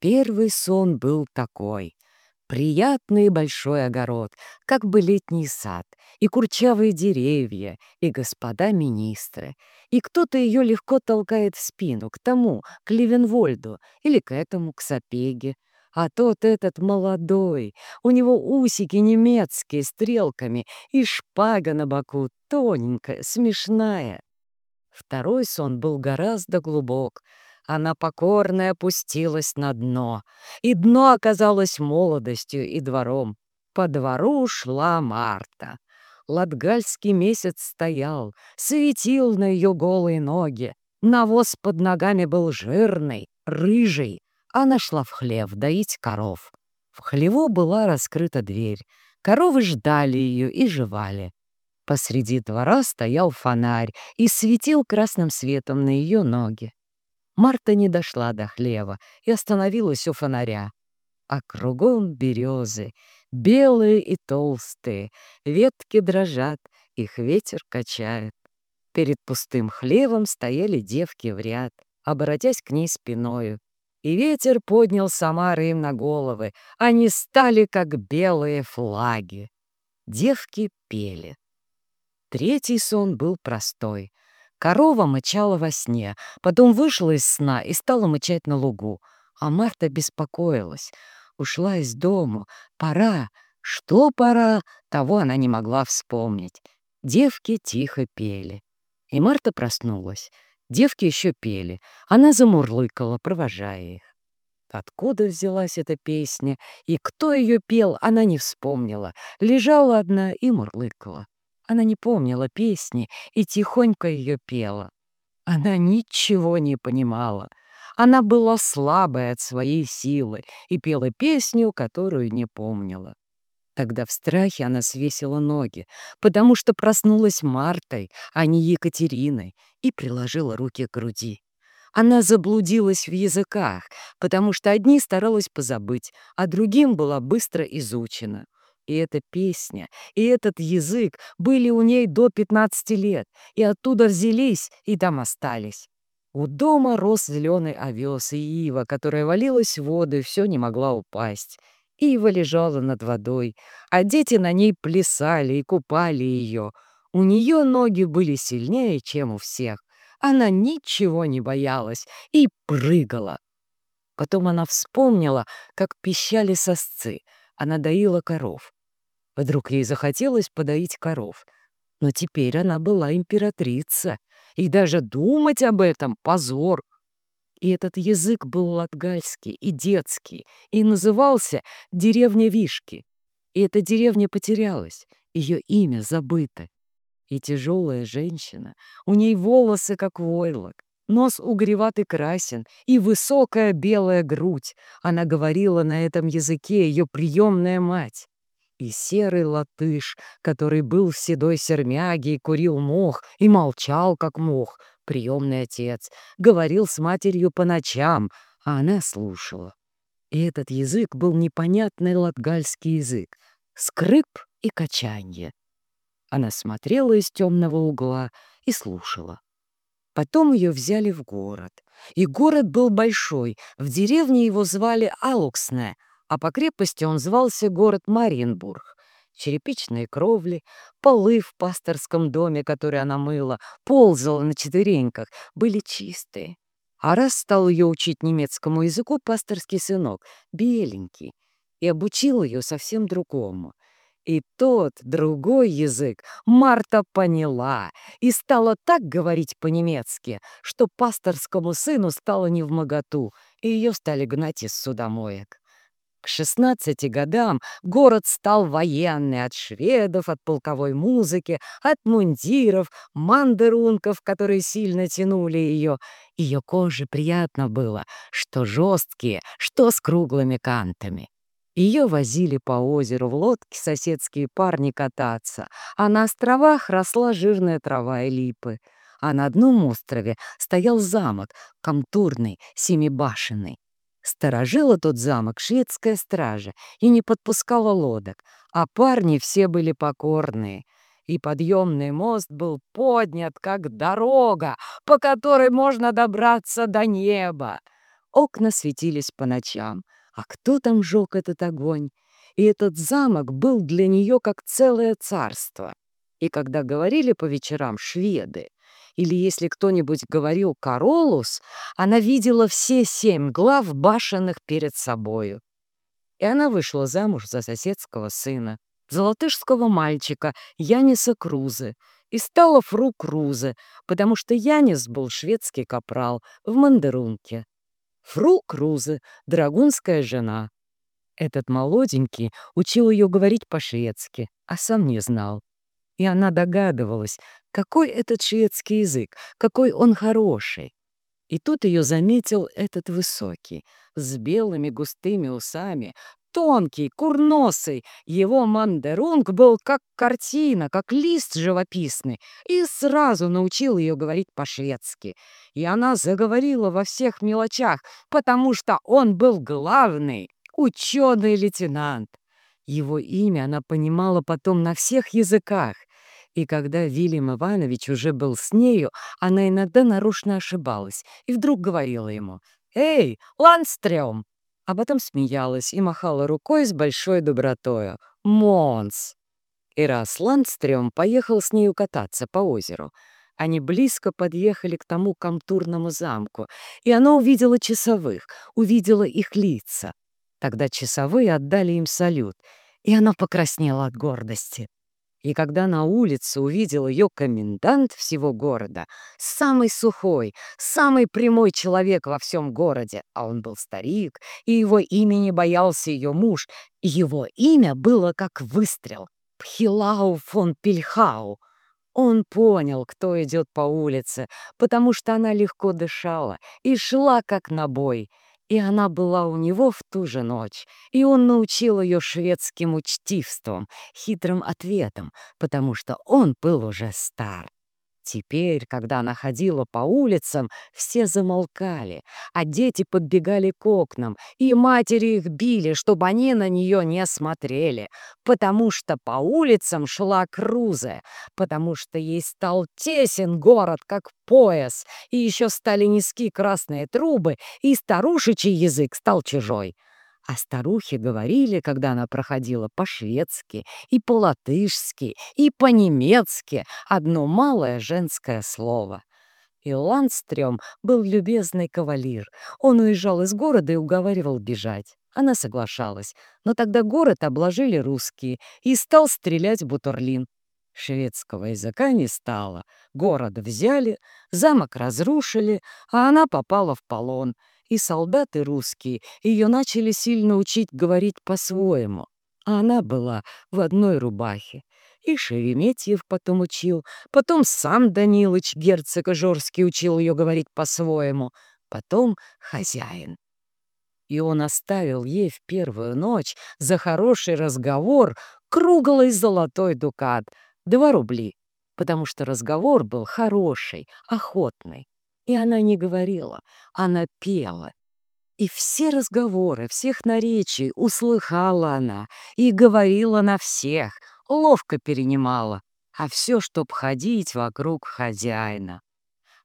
Первый сон был такой. Приятный большой огород, как бы летний сад, и курчавые деревья, и господа министры. И кто-то ее легко толкает в спину, к тому, к Ливенвольду, или к этому, к Сапеге. А тот этот молодой, у него усики немецкие, стрелками, и шпага на боку, тоненькая, смешная. Второй сон был гораздо глубок — она покорно опустилась на дно, и дно оказалось молодостью и двором. По двору шла Марта. Латгальский месяц стоял, светил на ее голые ноги. Навоз под ногами был жирный, рыжий. Она шла в хлев доить коров. В хлеву была раскрыта дверь. Коровы ждали ее и жевали. Посреди двора стоял фонарь и светил красным светом на ее ноги. Марта не дошла до хлева и остановилась у фонаря. А кругом березы, белые и толстые, ветки дрожат, их ветер качает. Перед пустым хлевом стояли девки в ряд, оборотясь к ней спиною. И ветер поднял Самары им на головы, они стали как белые флаги. Девки пели. Третий сон был простой. Корова мычала во сне, потом вышла из сна и стала мычать на лугу. А Марта беспокоилась. Ушла из дому. Пора. Что пора, того она не могла вспомнить. Девки тихо пели. И Марта проснулась. Девки еще пели. Она замурлыкала, провожая их. Откуда взялась эта песня и кто ее пел, она не вспомнила. Лежала одна и мурлыкала. Она не помнила песни и тихонько ее пела. Она ничего не понимала. Она была слабой от своей силы и пела песню, которую не помнила. Тогда в страхе она свесила ноги, потому что проснулась Мартой, а не Екатериной, и приложила руки к груди. Она заблудилась в языках, потому что одни старалась позабыть, а другим была быстро изучена. И эта песня, и этот язык были у ней до 15 лет, и оттуда взялись, и там остались. У дома рос зеленый овес и ива, которая валилась в воду и все не могла упасть. Ива лежала над водой, а дети на ней плясали и купали ее. У нее ноги были сильнее, чем у всех. Она ничего не боялась и прыгала. Потом она вспомнила, как пищали сосцы. Она доила коров. Вдруг ей захотелось подоить коров. Но теперь она была императрица, и даже думать об этом — позор. И этот язык был латгальский и детский, и назывался «Деревня Вишки». И эта деревня потерялась, ее имя забыто. И тяжелая женщина, у ней волосы, как войлок, нос угреватый красен и высокая белая грудь. Она говорила на этом языке ее приемная мать и серый латыш, который был в седой сермяге и курил мох, и молчал, как мох, приемный отец, говорил с матерью по ночам, а она слушала. И этот язык был непонятный латгальский язык, скрип и качанье. Она смотрела из темного угла и слушала. Потом ее взяли в город. И город был большой, в деревне его звали Алуксне — а по крепости он звался город Мариенбург. Черепичные кровли, полы в пасторском доме, который она мыла, ползала на четвереньках, были чистые. А раз стал ее учить немецкому языку пасторский сынок, беленький, и обучил ее совсем другому. И тот, другой язык, Марта поняла и стала так говорить по-немецки, что пасторскому сыну стало невмоготу, и ее стали гнать из судомоек. К 16 годам город стал военный от шведов, от полковой музыки, от мундиров, мандерунков, которые сильно тянули ее. Ее коже приятно было, что жесткие, что с круглыми кантами. Ее возили по озеру в лодке соседские парни кататься, а на островах росла жирная трава и липы. А на одном острове стоял замок, комтурный, семибашенный. Сторожила тот замок шведская стража и не подпускала лодок, а парни все были покорные. И подъемный мост был поднят, как дорога, по которой можно добраться до неба. окна светились по ночам. А кто там жег этот огонь? И этот замок был для нее как целое царство. И когда говорили по вечерам шведы, или если кто-нибудь говорил «Королус», она видела все семь глав башенных перед собою. И она вышла замуж за соседского сына, золотышского мальчика Яниса Крузы, и стала Фру Крузе, потому что Янис был шведский капрал в Мандерунке. Фру Крузе — драгунская жена. Этот молоденький учил ее говорить по-шведски, а сам не знал. И она догадывалась, какой этот шведский язык, какой он хороший. И тут ее заметил этот высокий, с белыми густыми усами, тонкий, курносый. Его мандерунг был как картина, как лист живописный, и сразу научил ее говорить по-шведски. И она заговорила во всех мелочах, потому что он был главный, ученый лейтенант. Его имя она понимала потом на всех языках. И когда Вильям Иванович уже был с нею, она иногда нарочно ошибалась и вдруг говорила ему «Эй, Ланстрём!» а потом смеялась и махала рукой с большой добротою. «Монс!» И раз Ландстрём поехал с нею кататься по озеру. Они близко подъехали к тому комтурному замку, и она увидела часовых, увидела их лица. Тогда часовые отдали им салют, и она покраснела от гордости. И когда на улице увидел ее комендант всего города, самый сухой, самый прямой человек во всем городе, а он был старик, и его имени боялся ее муж, его имя было как выстрел — Пхилау фон Пильхау. Он понял, кто идет по улице, потому что она легко дышала и шла как на бой — и она была у него в ту же ночь, и он научил ее шведским учтивством, хитрым ответом, потому что он был уже стар. Теперь, когда она ходила по улицам, все замолкали, а дети подбегали к окнам, и матери их били, чтобы они на нее не смотрели, потому что по улицам шла Крузе, потому что ей стал тесен город, как пояс, и еще стали низкие красные трубы, и старушечий язык стал чужой. А старухи говорили, когда она проходила по-шведски и по-латышски и по-немецки одно малое женское слово. И Ланстрём был любезный кавалер. Он уезжал из города и уговаривал бежать. Она соглашалась, но тогда город обложили русские и стал стрелять Бутурлин. Шведского языка не стало. Город взяли, замок разрушили, а она попала в полон — и солдаты русские ее начали сильно учить говорить по-своему. А она была в одной рубахе. И Шереметьев потом учил, потом сам Данилыч, герцог Жорский, учил ее говорить по-своему, потом хозяин. И он оставил ей в первую ночь за хороший разговор круглый золотой дукат, два рубли, потому что разговор был хороший, охотный. И она не говорила, она пела. И все разговоры, всех наречий услыхала она и говорила на всех, ловко перенимала, а все, чтоб ходить вокруг хозяина.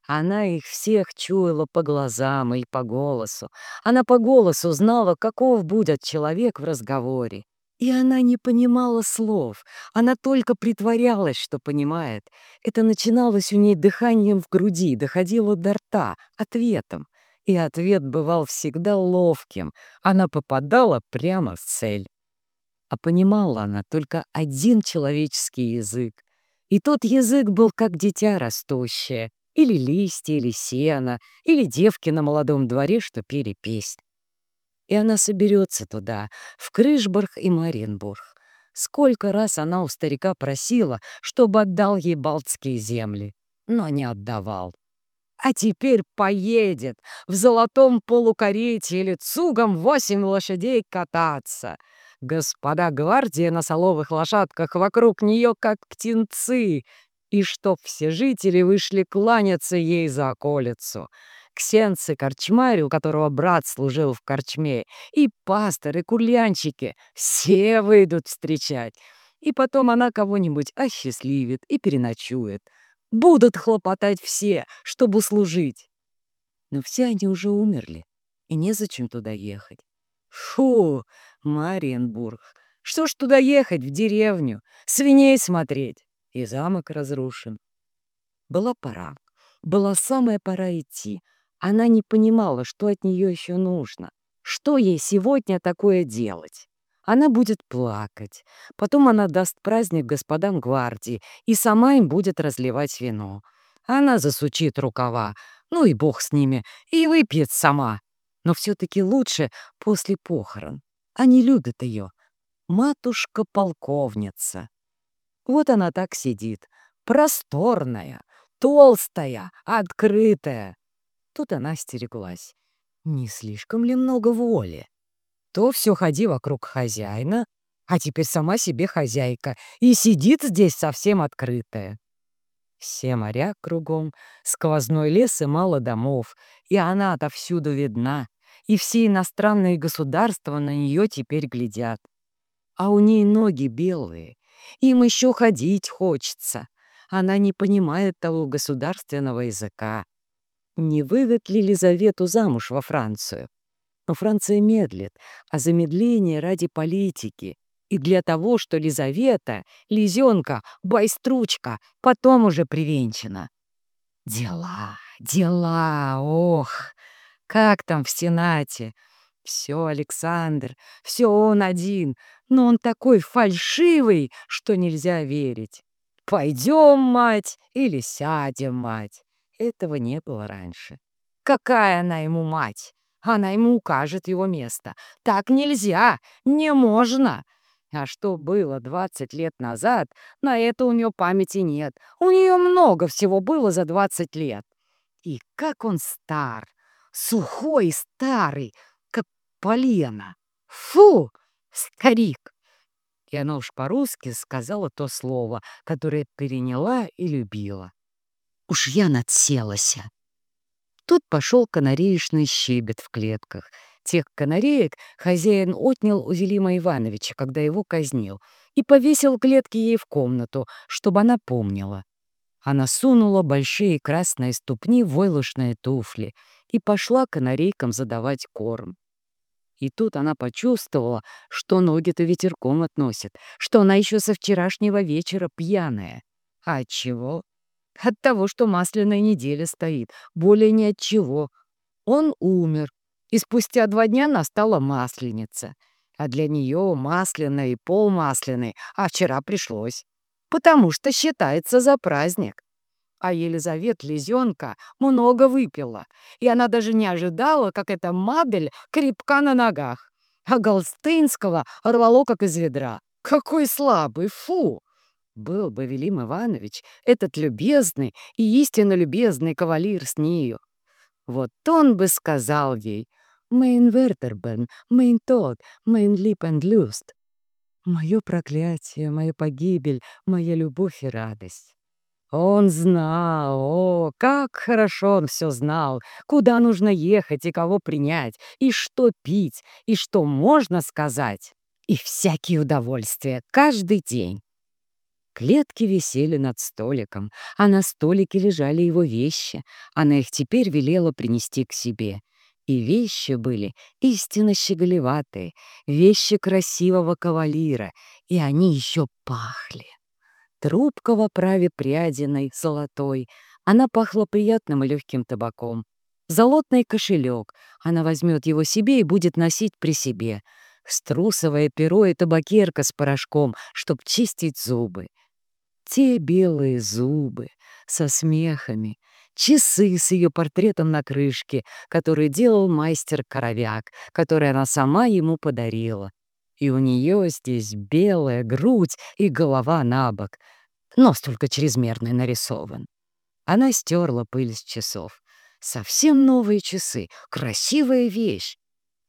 Она их всех чуяла по глазам и по голосу. Она по голосу знала, каков будет человек в разговоре. И она не понимала слов, она только притворялась, что понимает. Это начиналось у ней дыханием в груди, доходило до рта, ответом. И ответ бывал всегда ловким, она попадала прямо в цель. А понимала она только один человеческий язык. И тот язык был как дитя растущее, или листья, или сено, или девки на молодом дворе, что пели песнь и она соберется туда, в Крышбург и Маринбург. Сколько раз она у старика просила, чтобы отдал ей балтские земли, но не отдавал. А теперь поедет в золотом полукарете или цугом восемь лошадей кататься. Господа гвардия на соловых лошадках вокруг нее, как птенцы, и чтоб все жители вышли кланяться ей за околицу. Ксенцы корчмарь, у которого брат служил в корчме, и пастор, и курлянчики — все выйдут встречать. И потом она кого-нибудь осчастливит и переночует. Будут хлопотать все, чтобы служить. Но все они уже умерли. и незачем туда ехать. Фу, Мариенбург, что ж туда ехать, в деревню, свиней смотреть, и замок разрушен. Была пора, была самая пора идти. Она не понимала, что от нее еще нужно, что ей сегодня такое делать. Она будет плакать. Потом она даст праздник господам гвардии и сама им будет разливать вино. Она засучит рукава, ну и бог с ними, и выпьет сама. Но все-таки лучше после похорон. Они любят ее. Матушка-полковница. Вот она так сидит, просторная, толстая, открытая. Тут она стереглась. Не слишком ли много воли? то все ходи вокруг хозяина, а теперь сама себе хозяйка и сидит здесь совсем открытая. Все моря кругом, сквозной лес и мало домов, и она отовсюду видна, и все иностранные государства на нее теперь глядят. А у ней ноги белые, им еще ходить хочется. Она не понимает того государственного языка. Не вывед ли Лизавету замуж во Францию? Но Франция медлит, а замедление ради политики. И для того, что Лизавета, Лизенка, Байстручка потом уже привенчана. Дела, дела, ох, как там в Сенате. Все Александр, все он один, но он такой фальшивый, что нельзя верить. Пойдем, мать, или сядем, мать. Этого не было раньше. Какая она ему мать? Она ему укажет его место. Так нельзя, не можно. А что было 20 лет назад, на это у нее памяти нет. У нее много всего было за 20 лет. И как он стар, сухой старый, как полено. Фу, старик. И она уж по-русски сказала то слово, которое переняла и любила. Уж я надселася. Тут пошел канареечный щебет в клетках. Тех канареек хозяин отнял у Велима Ивановича, когда его казнил, и повесил клетки ей в комнату, чтобы она помнила. Она сунула большие красные ступни в войлочные туфли и пошла канарейкам задавать корм. И тут она почувствовала, что ноги-то ветерком относят, что она еще со вчерашнего вечера пьяная. А чего? От того, что масляная неделя стоит, более ни от чего. Он умер, и спустя два дня настала масленица. А для нее масляная и полмасляной, а вчера пришлось. Потому что считается за праздник. А Елизавета Лизенка много выпила, и она даже не ожидала, как эта Мабель крепка на ногах. А Голстынского рвало, как из ведра. Какой слабый, фу! Был бы Велим Иванович, этот любезный и истинно любезный кавалер с нею. Вот он бы сказал ей «Mein Verderben, mein Tod, mein Lieb und Lust». Мое проклятие, моя погибель, моя любовь и радость. Он знал, о, как хорошо он все знал, куда нужно ехать и кого принять, и что пить, и что можно сказать, и всякие удовольствия каждый день. Клетки висели над столиком, а на столике лежали его вещи. Она их теперь велела принести к себе. И вещи были истинно щеголеватые, вещи красивого кавалира, и они еще пахли. Трубка в оправе прядиной, золотой, она пахла приятным и легким табаком. Золотный кошелек, она возьмет его себе и будет носить при себе. Струсовое перо и табакерка с порошком, чтоб чистить зубы. Те белые зубы со смехами, часы с ее портретом на крышке, который делал мастер Коровяк, который она сама ему подарила. И у нее здесь белая грудь и голова на бок, нос только чрезмерно нарисован. Она стерла пыль с часов. Совсем новые часы, красивая вещь.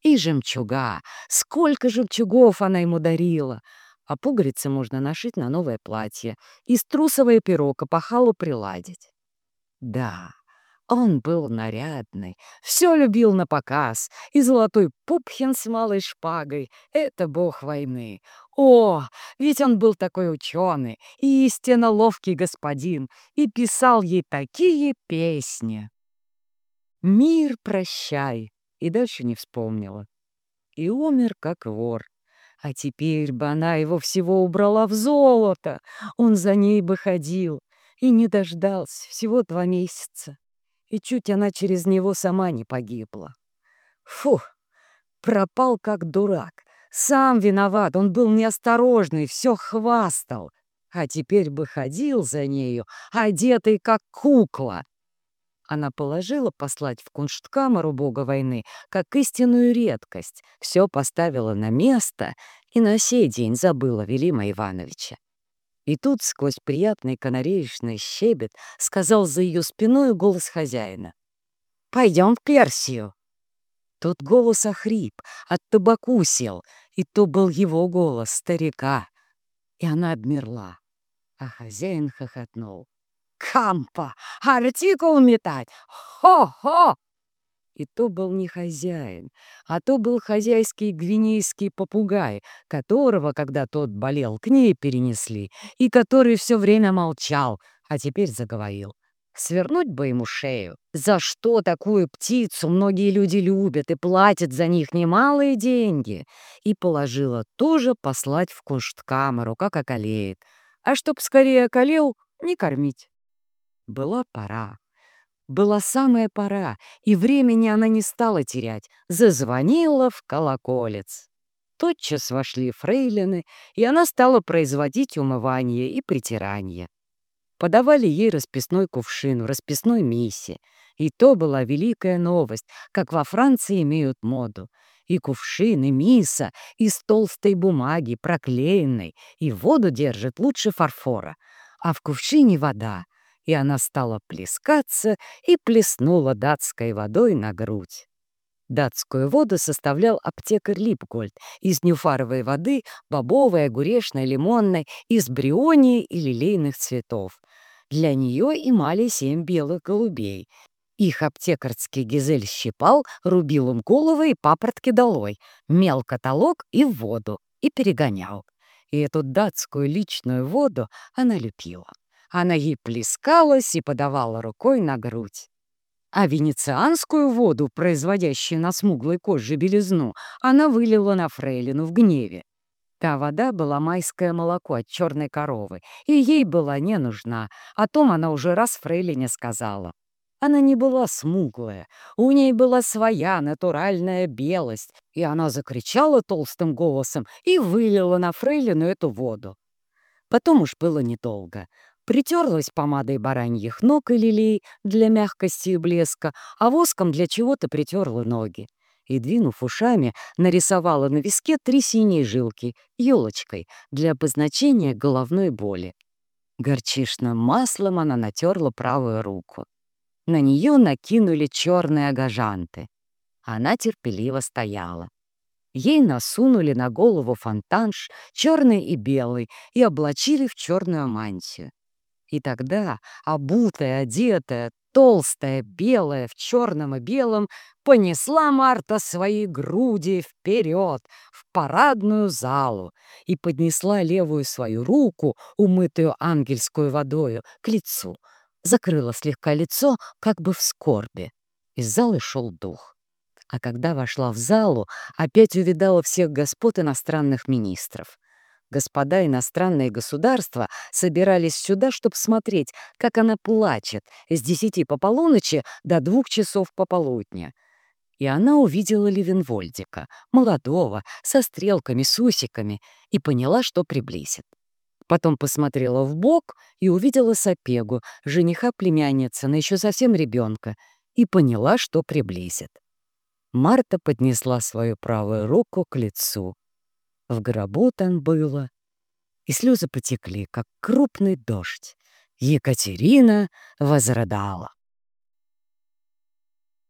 И жемчуга, сколько жемчугов она ему дарила — а пуговицы можно нашить на новое платье и струсовое перо к опахалу приладить. Да, он был нарядный, все любил на показ, и золотой пупхин с малой шпагой — это бог войны. О, ведь он был такой ученый и истинно ловкий господин, и писал ей такие песни. «Мир прощай, и дальше не вспомнила. И умер, как вор. А теперь бы она его всего убрала в золото, он за ней бы ходил и не дождался всего два месяца. И чуть она через него сама не погибла. Фух, пропал как дурак. Сам виноват, он был неосторожный, все хвастал. А теперь бы ходил за нею, одетый как кукла. Она положила послать в куншткамеру бога войны как истинную редкость, все поставила на место и на сей день забыла Велима Ивановича. И тут сквозь приятный канареечный щебет сказал за ее спиной голос хозяина. «Пойдем в Персию». Тут голос охрип, от табаку сел, и то был его голос, старика. И она обмерла, а хозяин хохотнул. «Кампа! Артикул метать! Хо-хо!» И то был не хозяин, а то был хозяйский гвинейский попугай, которого, когда тот болел, к ней перенесли, и который все время молчал, а теперь заговорил. Свернуть бы ему шею. За что такую птицу многие люди любят и платят за них немалые деньги? И положила тоже послать в куншткамеру, как околеет. А чтоб скорее околел, не кормить. Была пора. Была самая пора, и времени она не стала терять. Зазвонила в колоколец. Тотчас вошли фрейлины, и она стала производить умывание и притирание подавали ей расписной кувшин в расписной мисе. И то была великая новость, как во Франции имеют моду. И кувшин, и миса из толстой бумаги, проклеенной, и воду держит лучше фарфора. А в кувшине вода, и она стала плескаться и плеснула датской водой на грудь. Датскую воду составлял аптекарь Липгольд из нюфаровой воды, бобовой, огурешной, лимонной, из брионии и лилейных цветов. Для нее имали семь белых голубей. Их аптекарский гизель щипал, рубил им головы и папоротки долой, мел каталог и в воду, и перегонял. И эту датскую личную воду она любила. Она ей плескалась и подавала рукой на грудь. А венецианскую воду, производящую на смуглой коже белизну, она вылила на фрейлину в гневе. Та вода была майское молоко от черной коровы, и ей была не нужна. О том она уже раз фрейлине сказала. Она не была смуглая, у ней была своя натуральная белость, и она закричала толстым голосом и вылила на фрейлину эту воду. Потом уж было недолго. Притерлась помадой бараньих ног и лилей для мягкости и блеска, а воском для чего-то притерла ноги и, двинув ушами, нарисовала на виске три синие жилки елочкой для обозначения головной боли. Горчишным маслом она натерла правую руку. На нее накинули черные агажанты. Она терпеливо стояла. Ей насунули на голову фонтанш, черный и белый, и облачили в черную мантию. И тогда, обутая, одетая, толстая, белая, в черном и белом, понесла Марта свои груди вперед, в парадную залу, и поднесла левую свою руку, умытую ангельскую водою, к лицу, закрыла слегка лицо, как бы в скорби. Из залы шел дух. А когда вошла в залу, опять увидала всех господ иностранных министров господа иностранные государства собирались сюда, чтобы смотреть, как она плачет с десяти по полуночи до двух часов пополудня. И она увидела Левенвольдика, молодого, со стрелками, с усиками, и поняла, что приблизит. Потом посмотрела в бок и увидела Сапегу, жениха племянницы, на еще совсем ребенка, и поняла, что приблизит. Марта поднесла свою правую руку к лицу. В гробу там было. И слезы потекли, как крупный дождь. Екатерина возрыдала.